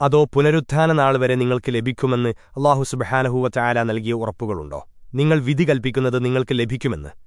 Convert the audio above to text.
അതോ പുനരുത്ഥാന നാൾ വരെ നിങ്ങൾക്ക് ലഭിക്കുമെന്ന് അള്ളാഹു സുബഹാനഹൂവ ചായാല നൽകിയ ഉറപ്പുകളുണ്ടോ? നിങ്ങൾ വിധി കൽപ്പിക്കുന്നത് നിങ്ങൾക്ക് ലഭിക്കുമെന്ന്.